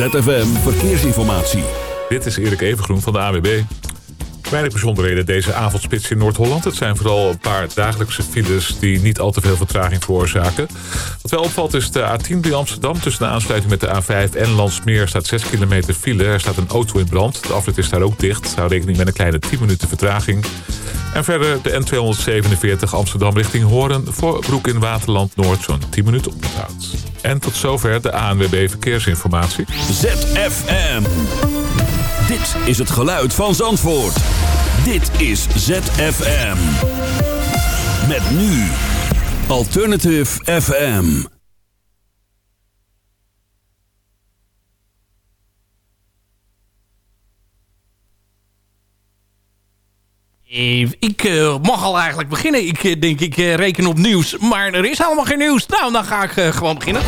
ZFM Verkeersinformatie. Dit is Erik Evengroen van de AWB. Weinig bijzonderheden deze avondspits in Noord-Holland. Het zijn vooral een paar dagelijkse files die niet al te veel vertraging veroorzaken. Wat wel opvalt is de A10 bij Amsterdam. Tussen de aansluiting met de A5 en Landsmeer staat 6 kilometer file. Er staat een auto in brand. De afrit is daar ook dicht. Hou rekening met een kleine 10 minuten vertraging. En verder de N247 Amsterdam richting Hoorn... voor Broek in Waterland Noord zo'n 10 minuten oponthoud. En tot zover de ANWB Verkeersinformatie. ZFM. Dit is het geluid van Zandvoort. Dit is ZFM. Met nu Alternative FM. Ik eh, mag al eigenlijk beginnen. Ik eh, denk, ik eh, reken op nieuws. Maar er is helemaal geen nieuws. Nou, dan ga ik gewoon beginnen.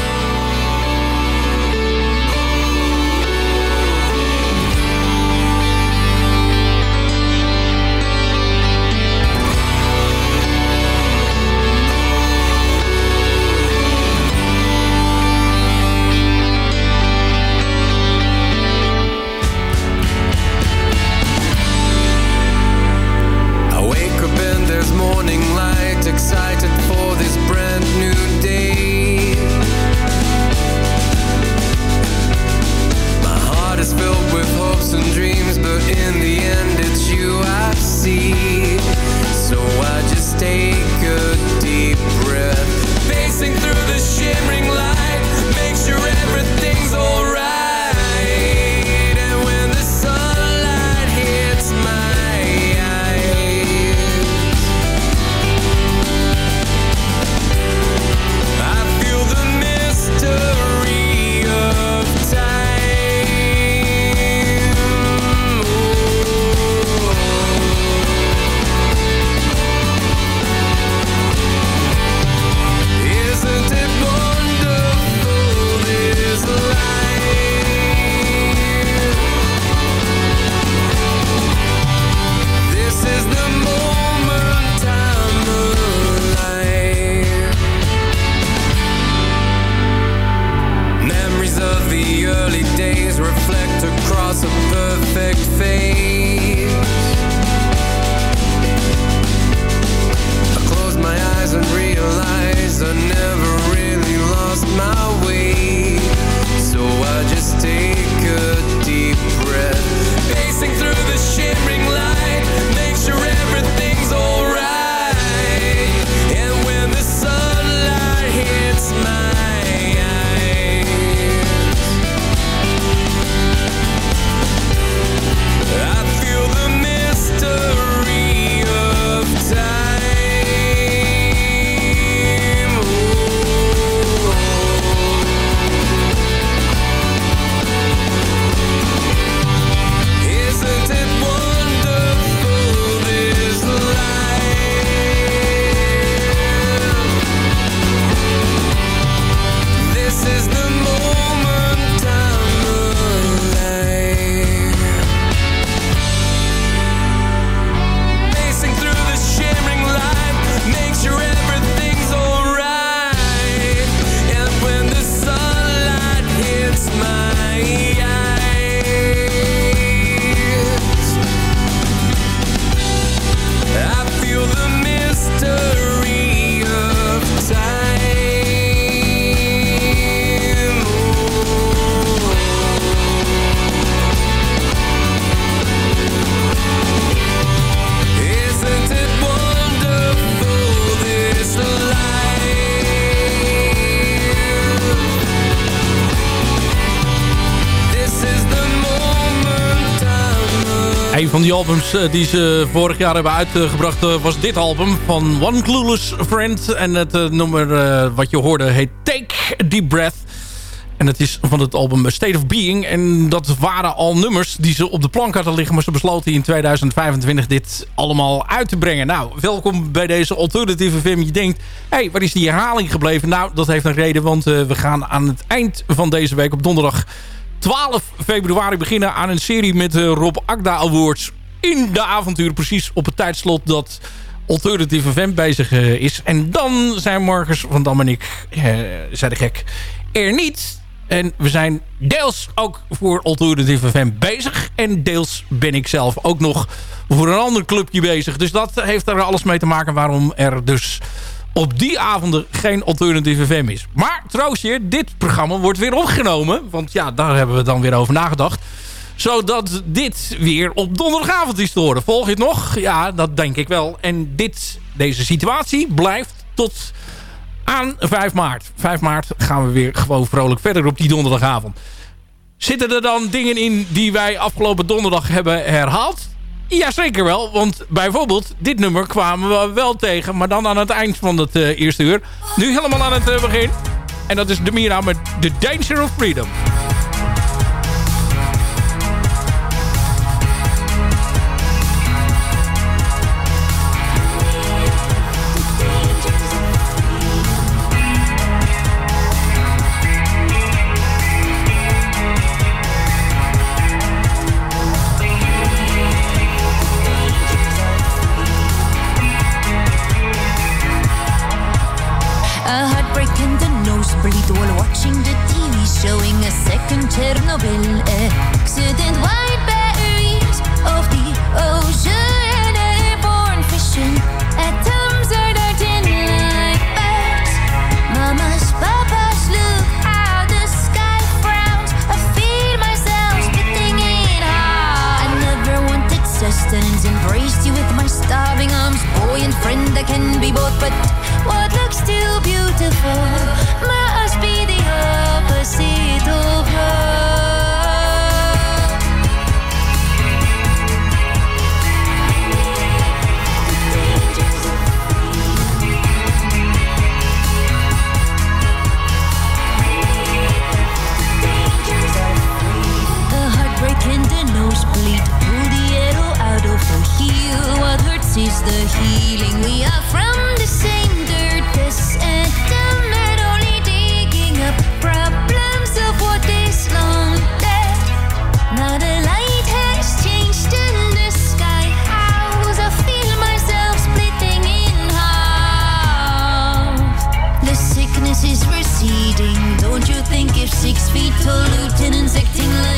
Van die albums eh, die ze vorig jaar hebben uitgebracht eh, was dit album van One Clueless Friend. En het eh, nummer wat je hoorde heet Take Deep Breath. En het is van het album State of Being. En dat waren al nummers die ze op de plank hadden liggen. Maar ze besloten in 2025 dit allemaal uit te brengen. Nou, welkom bij deze alternatieve film. Je denkt, hé, hey, waar is die herhaling gebleven? Nou, dat heeft een reden. Want we gaan aan het eind van deze week op donderdag 12 februari beginnen aan een serie met de Rob Agda Awards. In de avontuur precies op het tijdslot dat Alternative FM bezig eh, is. En dan zijn Marcus van Dam en ik, eh, zei de gek, er niet. En we zijn deels ook voor Alternative FM bezig. En deels ben ik zelf ook nog voor een ander clubje bezig. Dus dat heeft er alles mee te maken waarom er dus op die avonden geen Alternative FM is. Maar troostje, dit programma wordt weer opgenomen. Want ja, daar hebben we dan weer over nagedacht zodat dit weer op donderdagavond is te horen. Volg je het nog? Ja, dat denk ik wel. En dit, deze situatie blijft tot aan 5 maart. 5 maart gaan we weer gewoon vrolijk verder op die donderdagavond. Zitten er dan dingen in die wij afgelopen donderdag hebben herhaald? Jazeker wel, want bijvoorbeeld dit nummer kwamen we wel tegen... maar dan aan het eind van het uh, eerste uur. Nu helemaal aan het uh, begin. En dat is de Mira met The Danger of Freedom. Watching the TV showing a second Chernobyl accident. White batteries of the ocean, airborne fishing. Atoms are darting like birds. Mamas, papas, look how the sky frowns. I feel myself spitting in half. I never wanted sustenance, embraced you with my starving arms. Boy and friend, I can be both, but what looks too beautiful the healing. We are from the same dirt, this and that, only digging up problems of what is long dead. Now the light has changed in the sky. I feel myself splitting in half. The sickness is receding. Don't you think if six feet tall lieutenants acting like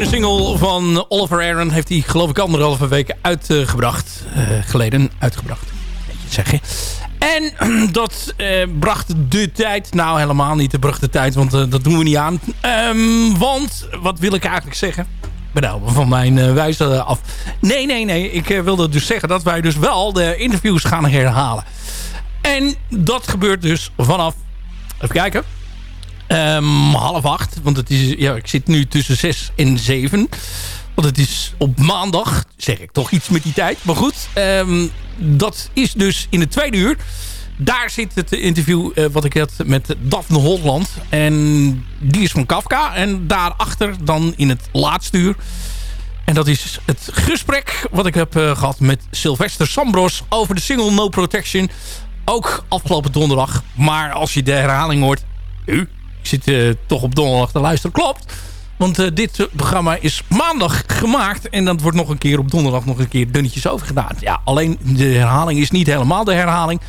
verschenen single van Oliver Aaron... heeft hij geloof ik anderhalve weken uitgebracht. eh, geleden uitgebracht. Beetje zeggen. En dat eh, bracht de tijd... Nou, helemaal niet. Dat bracht de tijd, want eh, dat doen we niet aan. Ehm, want, wat wil ik eigenlijk zeggen? Nou van mijn wijze af. Nee, nee, nee. Ik wilde dus zeggen dat wij dus wel de interviews gaan herhalen. En dat gebeurt dus vanaf... Even kijken. Ehm, half acht. Want het is, ja, ik zit nu tussen zes en zeven. Want het is op maandag. Zeg ik toch iets met die tijd. Maar goed. ehm, dat is dus in het tweede uur. Daar zit het interview eh, wat ik had met Daphne Holland. En die is van Kafka. En daarachter dan in het laatste uur. En dat is het gesprek wat ik heb eh, gehad met Sylvester Sambros... over de single No Protection. Ook afgelopen donderdag. Maar als je de herhaling hoort... U, ik zit eh, toch op donderdag te luisteren. Klopt. Want eh, dit programma is maandag gemaakt. En dat wordt nog een keer op donderdag nog een keer dunnetjes overgedaan. Ja, alleen de herhaling is niet helemaal de herhaling.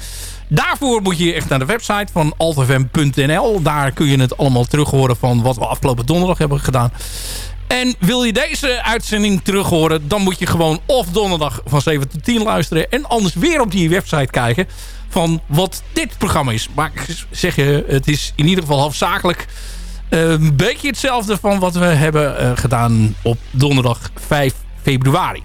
Daarvoor moet je echt naar de website van altfm.nl. Daar kun je het allemaal terug horen van wat we afgelopen donderdag hebben gedaan. En wil je deze uitzending terug horen... dan moet je gewoon of donderdag van 7 tot 10 luisteren... en anders weer op die website kijken van wat dit programma is. Maar ik zeg je, het is in ieder geval halfzakelijk... eh, een beetje hetzelfde van wat we hebben eh, gedaan op donderdag 5 februari.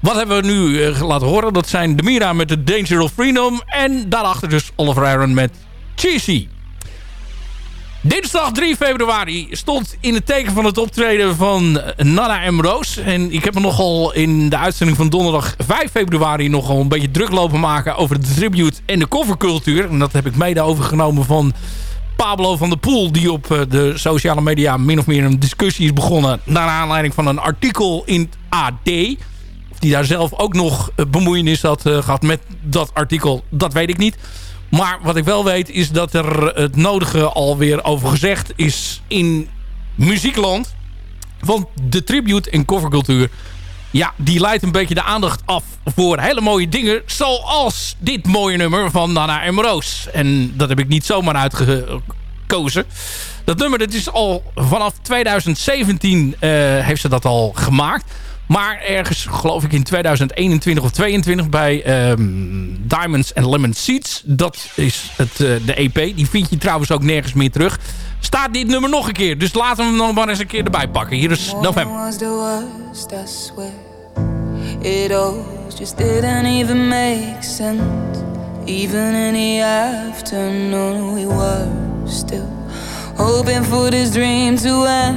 Wat hebben we nu eh, laten horen? Dat zijn de Mira met The Danger of Freedom. En daarachter dus Oliver Aaron met Cheesy. Dinsdag 3 februari stond in het teken van het optreden van Nana en Roos. En ik heb me nogal in de uitzending van donderdag 5 februari... nogal een beetje druk lopen maken over de tribute en de covercultuur. En dat heb ik mede overgenomen van Pablo van der Poel... die op eh, de sociale media min of meer een discussie is begonnen... naar aanleiding van een artikel in het AD... Of die daar zelf ook nog eh, bemoeienis had eh, gehad met dat artikel, dat weet ik niet. Maar wat ik wel weet is dat er het nodige alweer over gezegd is in muziekland. Want de tribute en covercultuur... Ja, die leidt een beetje de aandacht af voor hele mooie dingen. Zoals dit mooie nummer van Nana en Roos. En dat heb ik niet zomaar uitgekozen. Dat nummer dat is al vanaf 2017 eh, heeft ze dat al gemaakt. Maar ergens, geloof ik in 2021 of 22 bij ehm, Diamonds and Lemon Seeds. Dat is het, eh, de EP. Die vind je trouwens ook nergens meer terug. Staat dit nummer nog een keer. Dus laten we hem nog maar eens een keer erbij pakken. Hier is November. It all just didn't even make sense. Even in the afternoon, we were still hoping for this dream to end.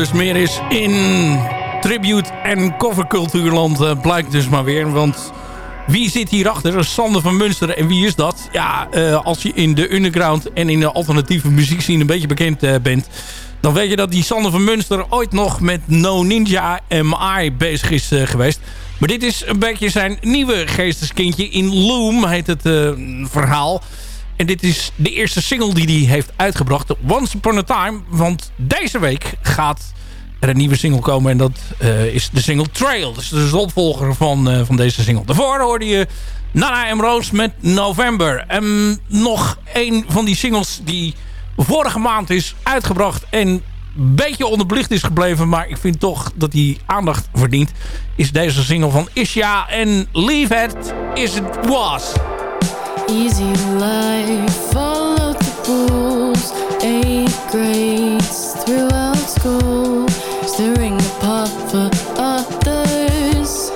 dus meer is in tribute- en covercultuurland. Uh, blijkt dus maar weer. Want wie zit hierachter? Sander van Munster. En wie is dat? Ja, uh, als je in de underground en in de alternatieve muziekscene een beetje bekend uh, bent... dan weet je dat die Sander van Munster ooit nog met No Ninja MI bezig is geweest. Maar dit is een beetje zijn nieuwe geesteskindje. In Loom heet het verhaal. En dit is de eerste single die hij heeft uitgebracht. Once Upon a Time. Want deze week gaat er een nieuwe single komen. En dat uh, is de single Trail. Dus de opvolger van, uh, van deze single. Daarvoor hoorde je Nana M. Rose met November. En nog een van die singles die vorige maand is uitgebracht. En een beetje onderbelicht is gebleven. Maar ik vind toch dat hij aandacht verdient. Is deze single van Isha en Leave It Is It Was. Easy life, follow the rules. Eight grades throughout school, stirring the pot for others.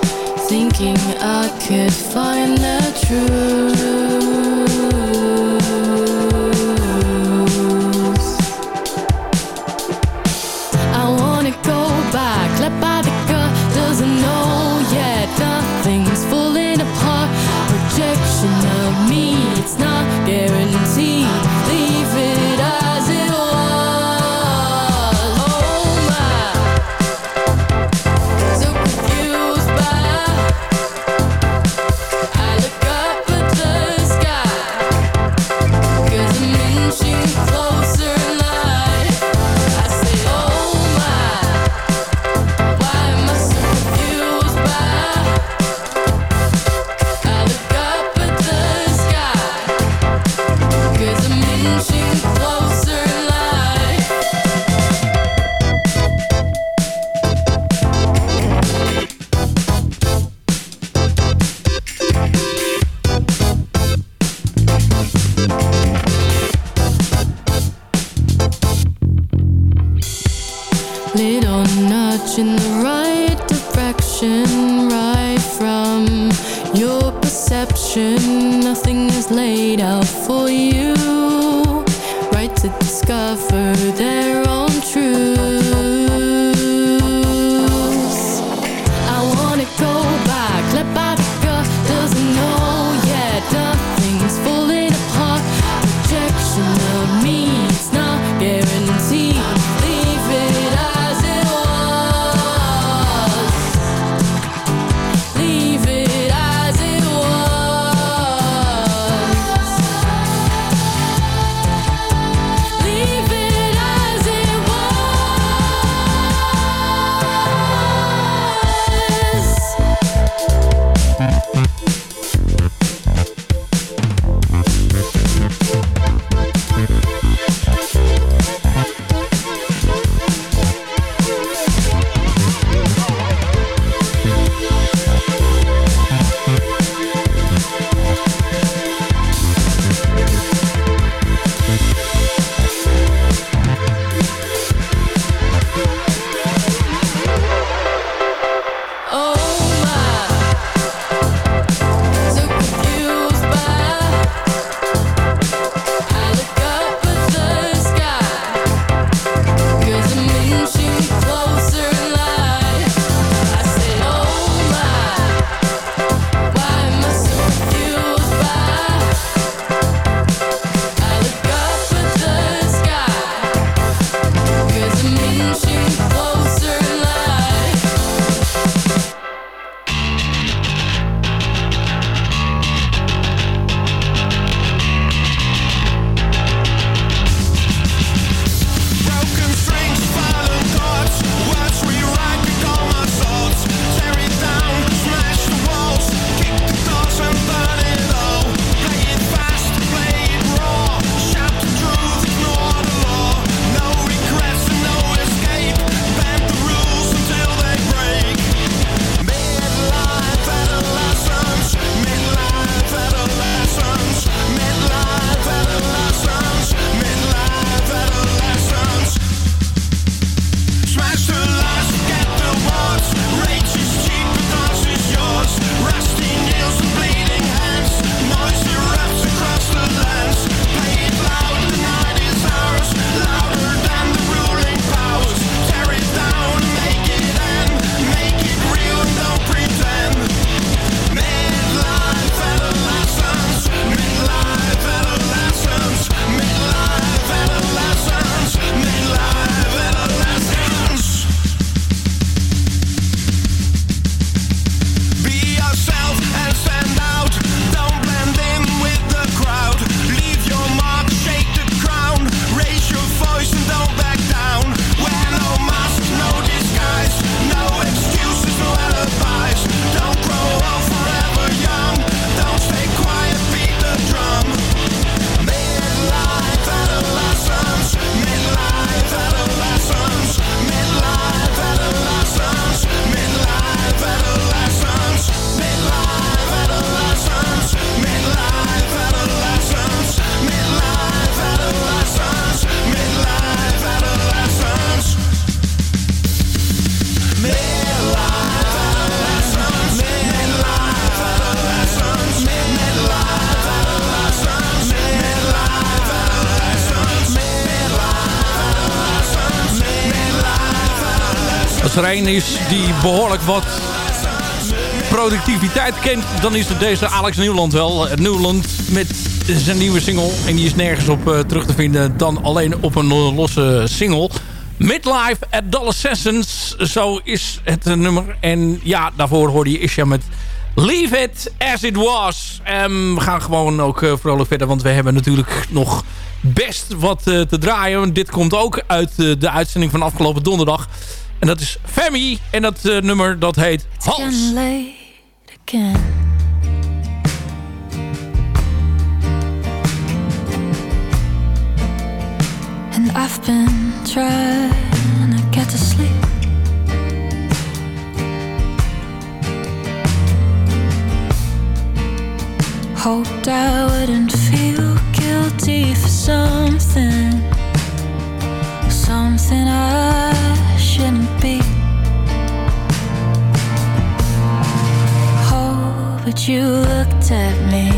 Thinking I could find the truth. Is die behoorlijk wat productiviteit kent... dan is het deze Alex Nieuwland wel. Nieuwland met zijn nieuwe single. En die is nergens op uh, terug te vinden dan alleen op een losse single. Midlife Adolescents, zo is het nummer. En ja, daarvoor hoorde je Isha met Leave It As It Was. Um, we gaan gewoon ook uh, vrolijk verder, want we hebben natuurlijk nog best wat te draaien. Dit komt ook uit de uitzending van afgelopen donderdag. En dat is Femi. En dat nummer dat heet Hals. And I've been trying to get to sleep. Hoped I wouldn't feel guilty for something, something I shouldn't be. Oh, but you looked at me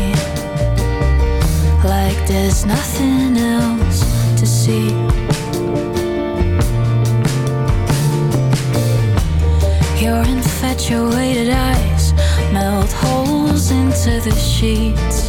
like there's nothing else to see. Your infatuated eyes melt holes into the sheets.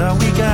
All we got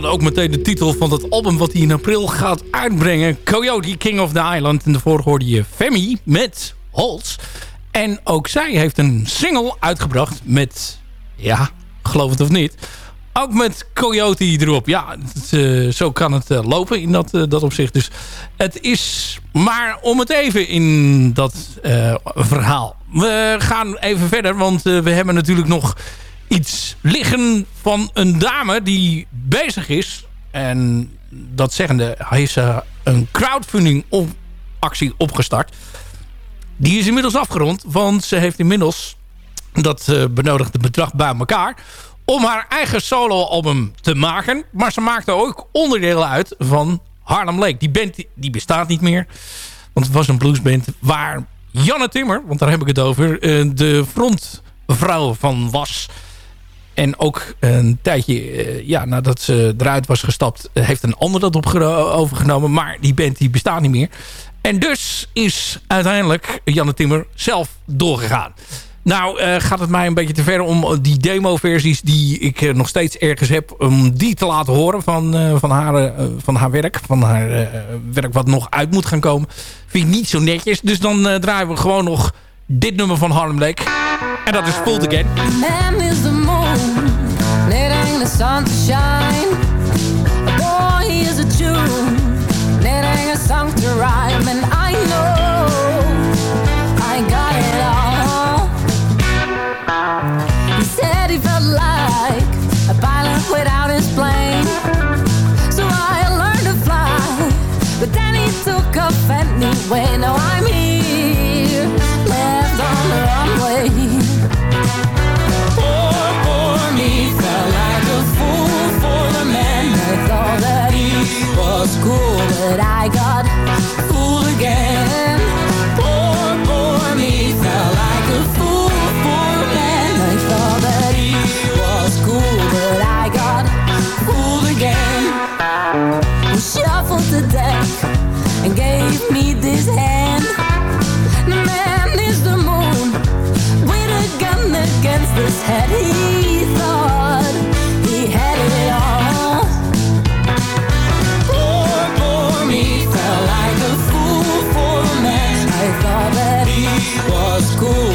dan ook meteen de titel van het album wat hij in april gaat uitbrengen. Coyote, King of the Island. En daarvoor hoorde je Femi met Holz. En ook zij heeft een single uitgebracht met, ja, geloof het of niet... Ook met Coyote erop. Ja, eh, zo kan het eh, lopen in dat, eh, dat opzicht. Dus het is maar om het even in dat verhaal. We gaan even verder, want we hebben natuurlijk nog iets liggen van een dame die bezig is. En dat zeggende heeft ze een crowdfunding actie opgestart. Die is inmiddels afgerond, want ze heeft inmiddels dat eh, benodigde bedrag bij elkaar om haar eigen soloalbum te maken. Maar ze maakte ook onderdelen uit van Harlem Lake. Die band die, die bestaat niet meer. Want het was een bluesband waar Janne Timmer, want daar heb ik het over, eh, de frontvrouw van was. En ook een tijdje, eh, ja, nadat ze eruit was gestapt, heeft een ander dat op overgenomen. Maar die band die bestaat niet meer. En dus is uiteindelijk Janne Timmer zelf doorgegaan. Nou eh, gaat het mij een beetje te ver om die demo-versies die ik eh, nog steeds ergens heb... om die te laten horen van, van, haar, van haar werk. Van haar werk wat nog uit moet gaan komen. Vind ik niet zo netjes. Dus dan draaien we gewoon nog dit nummer van Harlem. En dat is Full Again. Sun to shine. A boy is a Jew, needing a song to rhyme. And I know I got it all. He said he felt like a pilot without his plane. So I learned to fly, but then he took off anyway. Now I'm but I got fooled again. Poor, poor me, felt like a fool. I thought that he was cool, but I got fooled again. He shuffled the deck and gave me this hand. The man is the moon with a gun against his head. Was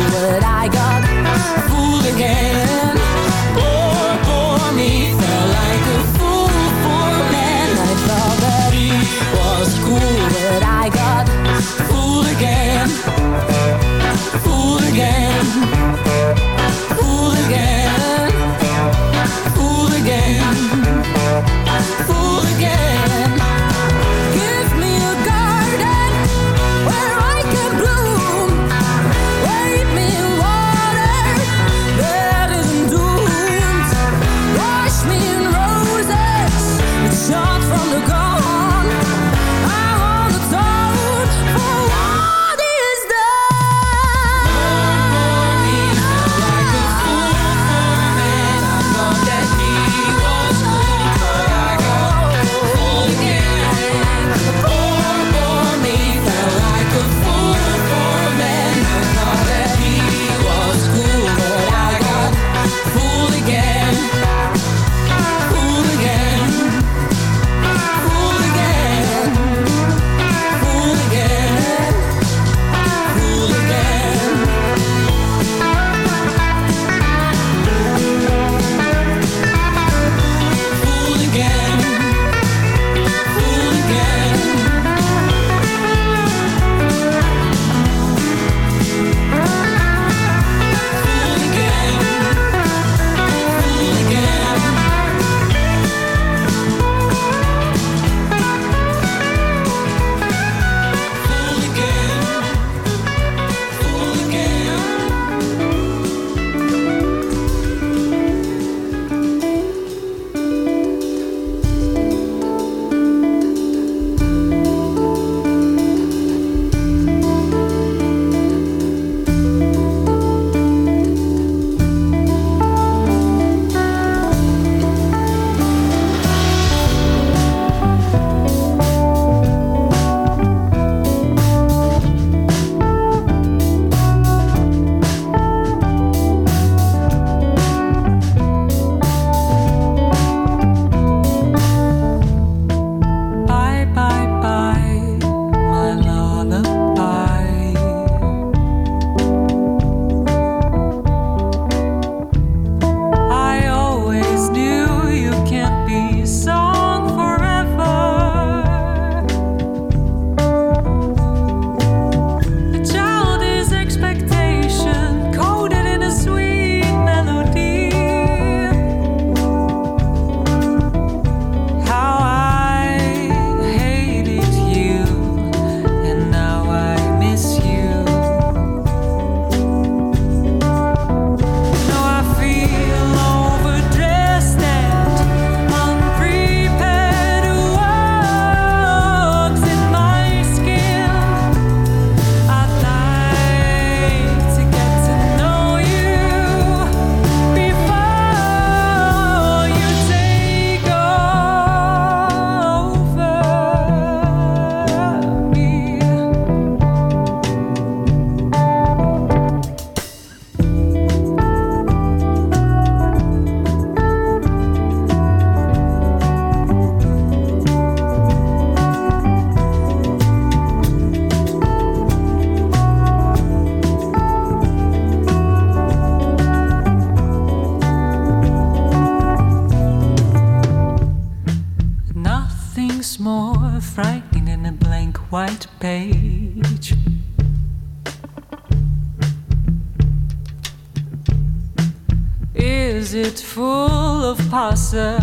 Wasser.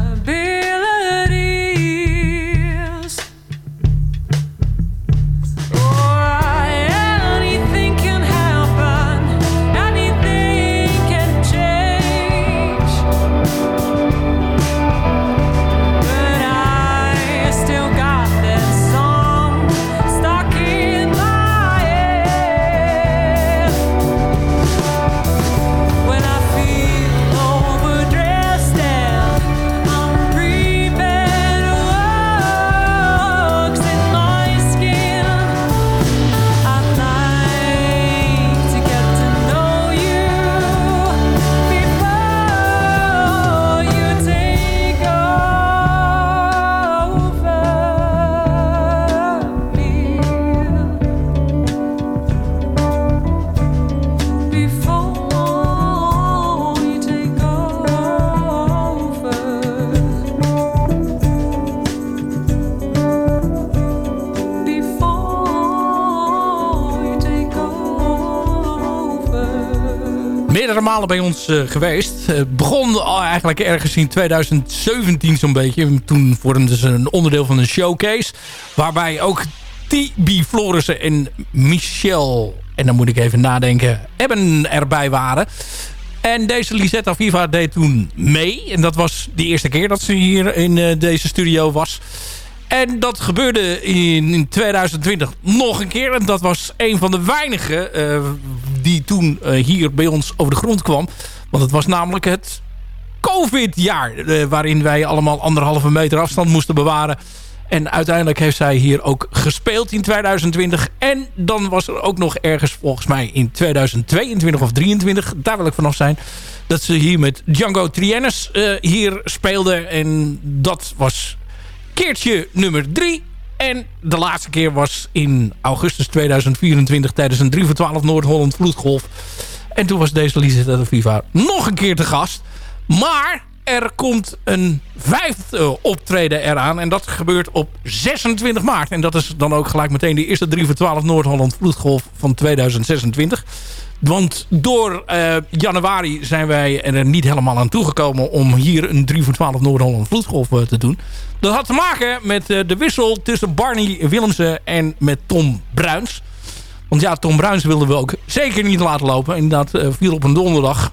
Bij ons eh, geweest. Het begon al eigenlijk ergens in 2017 zo'n beetje. Toen vormden ze een onderdeel van een showcase. Waarbij ook T.B. Florissen en Michel... en dan moet ik even nadenken... Ebben erbij waren. En deze Lisetta Viva deed toen mee. En dat was de eerste keer dat ze hier in eh, deze studio was... En dat gebeurde in, in 2020 nog een keer. En dat was een van de weinigen eh, die toen eh, hier bij ons over de grond kwam. Want het was namelijk het COVID-jaar. eh, waarin wij allemaal anderhalve meter afstand moesten bewaren. En uiteindelijk heeft zij hier ook gespeeld in 2020. En dan was er ook nog ergens volgens mij in 2022 of 23. Daar wil ik vanaf zijn. Dat ze hier met Django Triennis eh, hier speelde. En dat was keertje nummer 3. En de laatste keer was in augustus 2024 tijdens een 3 voor 12 Noord-Holland vloedgolf. En toen was deze Lisetta de Viva nog een keer te gast. Maar er komt een vijfde optreden eraan. En dat gebeurt op 26 maart. En dat is dan ook gelijk meteen de eerste 3 voor 12 Noord-Holland vloedgolf van 2026. Want door eh, januari zijn wij er niet helemaal aan toegekomen... om hier een 3 voor 12 Noord-Holland vloedgolf eh, te doen. Dat had te maken met eh, de wissel tussen Barney Willemsen en met Tom Bruins. Want ja, Tom Bruins wilden we ook zeker niet laten lopen. Inderdaad, eh, viel op een donderdag...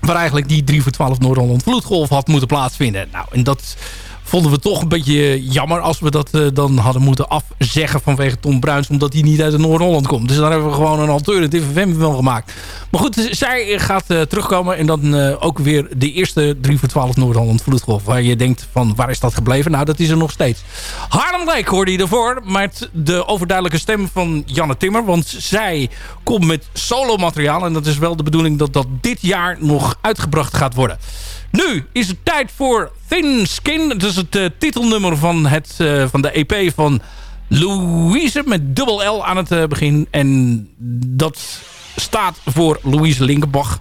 waar eigenlijk die 3 voor 12 Noord-Holland vloedgolf had moeten plaatsvinden. Nou, en dat vonden we toch een beetje jammer als we dat eh, dan hadden moeten afzeggen vanwege Tom Bruins, omdat hij niet uit Noord-Holland komt. Dus daar hebben we gewoon een alternatieve FM van gemaakt. Maar goed, zij gaat eh, terugkomen en dan eh, ook weer de eerste 3 voor 12 Noord-Holland vloedgolf. Waar je denkt van waar is dat gebleven? Nou, dat is er nog steeds. Harlem Lake hoorde je ervoor, met de overduidelijke stem van Janne Timmer. Want zij komt met solo materiaal en dat is wel de bedoeling dat dat dit jaar nog uitgebracht gaat worden. Nu is het tijd voor Thin Skin. Dat is het eh, titelnummer van, het, eh, van de EP van Louise met dubbel L aan het eh, begin. En dat staat voor Louise Linkenbach.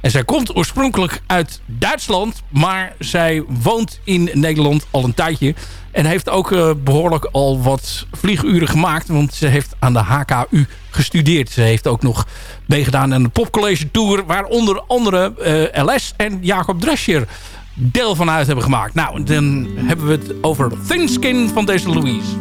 En zij komt oorspronkelijk uit Duitsland, maar zij woont in Nederland al een tijdje. En heeft ook eh, behoorlijk al wat vlieguren gemaakt, want ze heeft aan de HKU gestudeerd. Ze heeft ook nog meegedaan aan de Popcollege Tour, waar onder andere eh, LS en Jacob Drescher deel van uit hebben gemaakt. Nou, dan hebben we het over Thin Skin van deze Louise.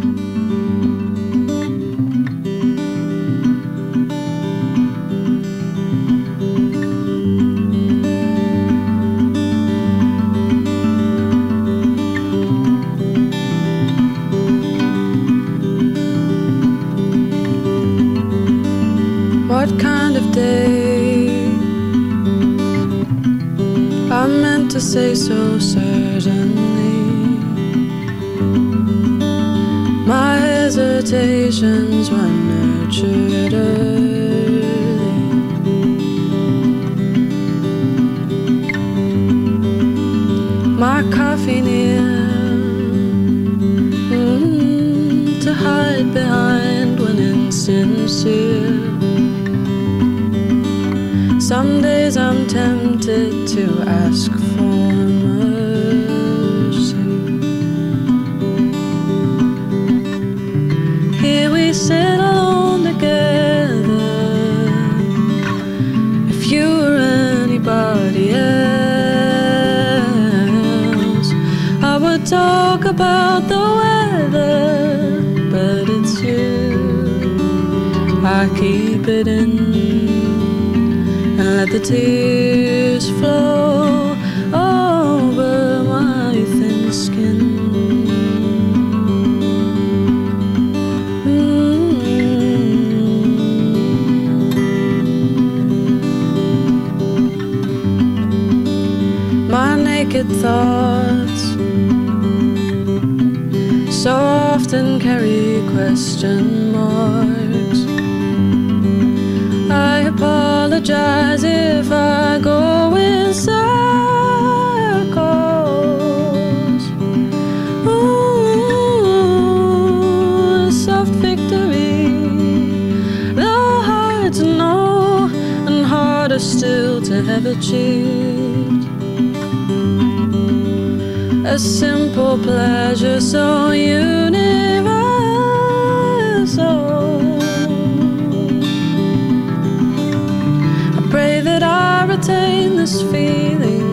Naked thoughts so often carry question marks. I apologize if I go in circles. Ooh, soft victory, though hard to know and harder still to have achieved. A simple pleasure so universal. I pray that I retain this feeling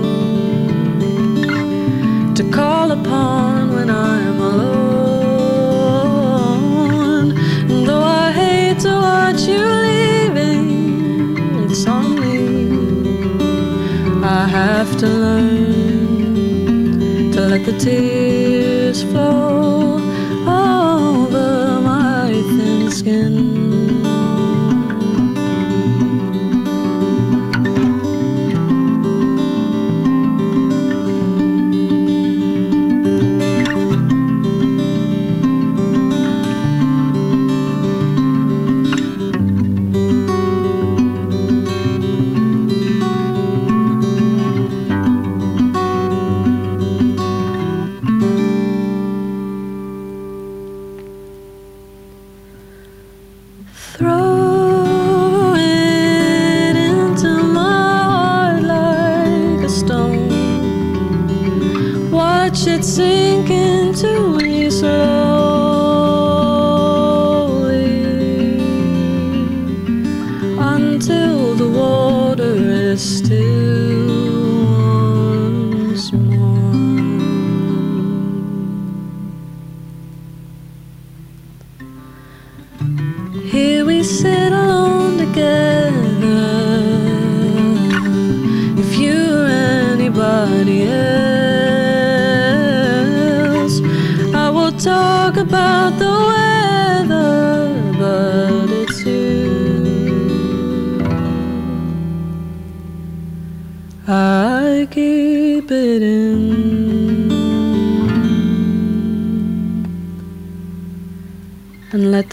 to call upon when I'm alone. And though I hate to watch you leaving, it's on me. I have to learn let the tears flow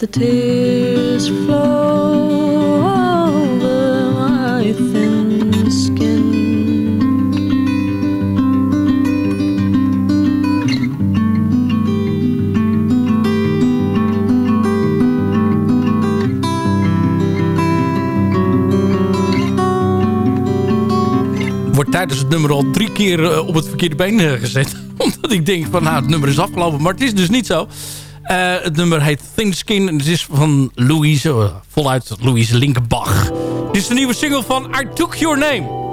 the tears flow over my. Wordt tijdens het nummer al drie keer eh, op het verkeerde been eh, gezet. Omdat ik denk van nou het nummer is afgelopen. Maar het is dus niet zo. Eh, het nummer heet Thin Skin. En het is van Louise, eh, voluit Louise Linkenbach. Dit is de nieuwe single van I Took Your Name.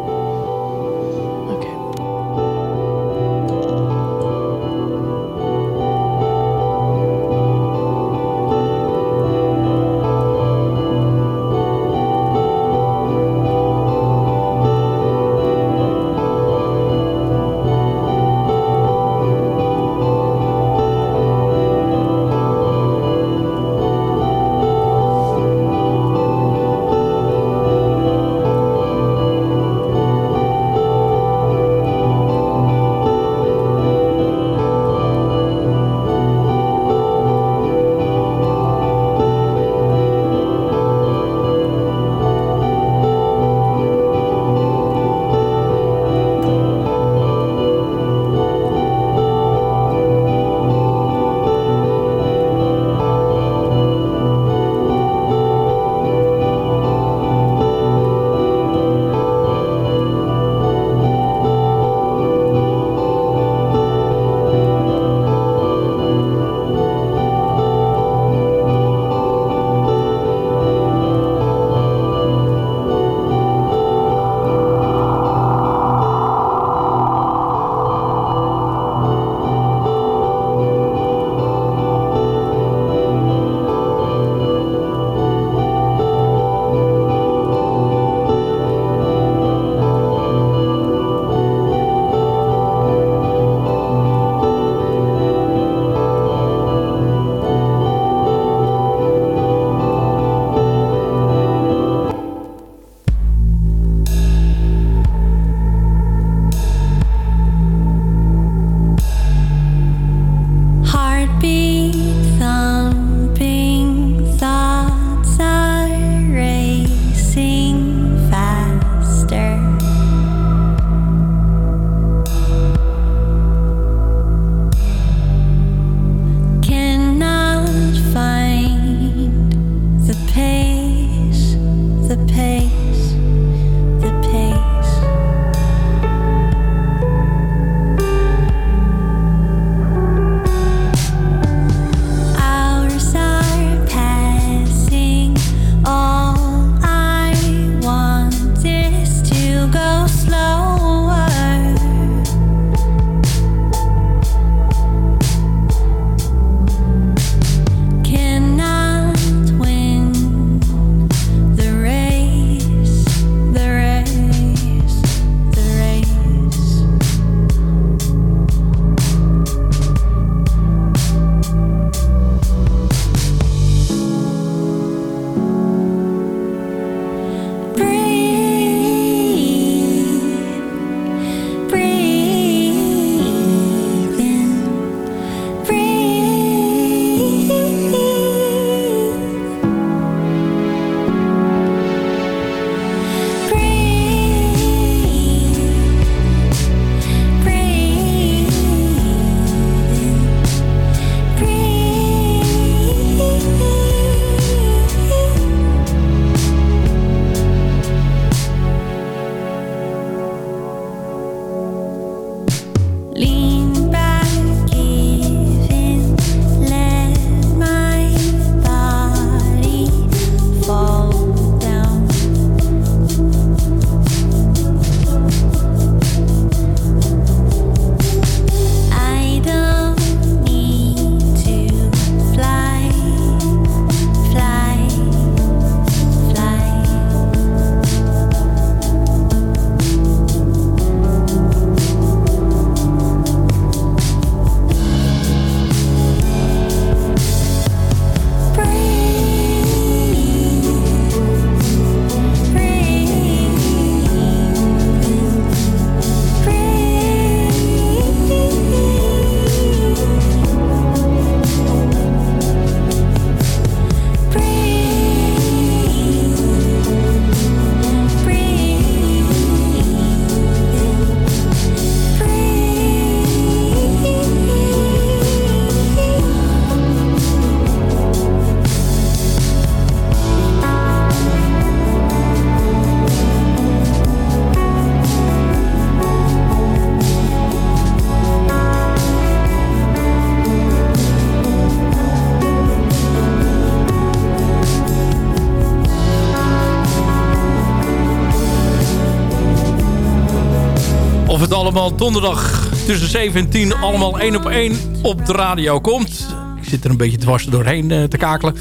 Allemaal donderdag tussen 7 en 10 allemaal één op één op de radio komt. Ik zit er een beetje dwars doorheen eh, te kakelen.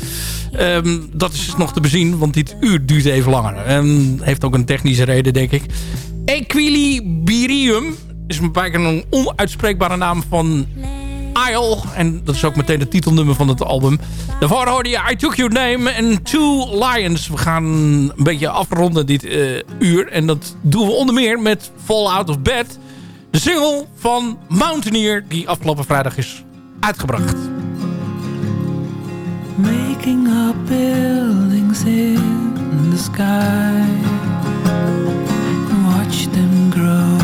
Ehm, dat is nog te bezien, want dit uur duurt even langer. En heeft ook een technische reden, denk ik. Equilibrium is beetje een onuitspreekbare naam van Isle. En dat is ook meteen het titelnummer van het album. Daarvoor hoorde je I Took Your Name en Two Lions. We gaan een beetje afronden dit eh, uur. En dat doen we onder meer met Fall Out of Bed. De single van Mountaineer die afgelopen vrijdag is uitgebracht. Making up buildings in the sky. Watch them grow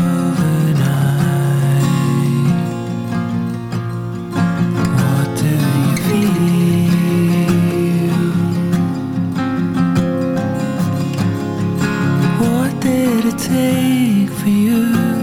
take for you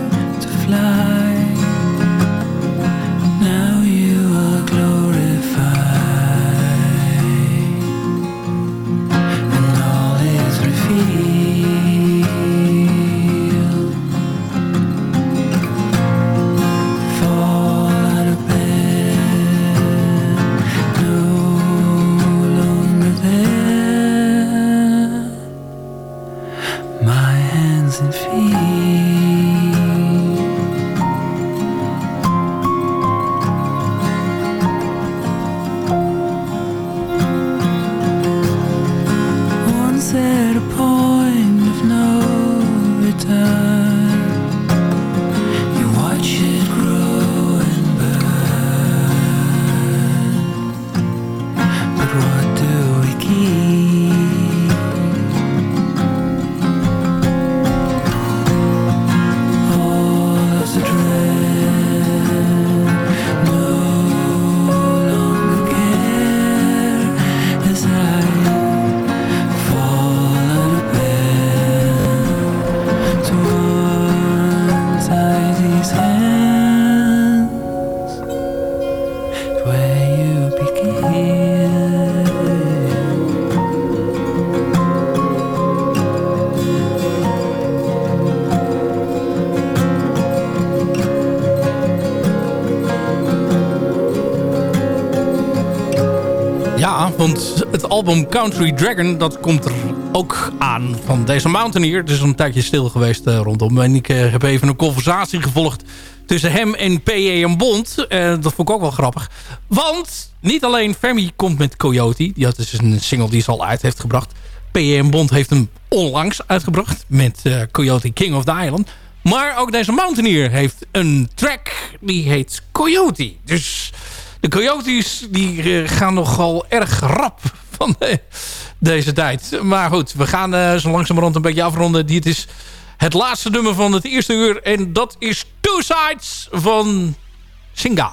album Country Dragon, dat komt er ook aan van deze Mountaineer. Het is een tijdje stil geweest eh, rondom. En ik eh, heb even een conversatie gevolgd tussen hem en P.A. en Bond. Eh, dat vond ik ook wel grappig. Want niet alleen Femi komt met Coyote. Die had dus een single die ze al uit heeft gebracht. P.A. en Bond heeft hem onlangs uitgebracht met Coyote King of the Island. Maar ook deze Mountaineer heeft een track die heet Coyote. Dus de Coyotes die gaan nogal erg rap van eh, deze tijd. Maar goed, we gaan eh, zo langzamerhand een beetje afronden. Dit is het laatste nummer van het eerste uur. En dat is Two Sides van Singa.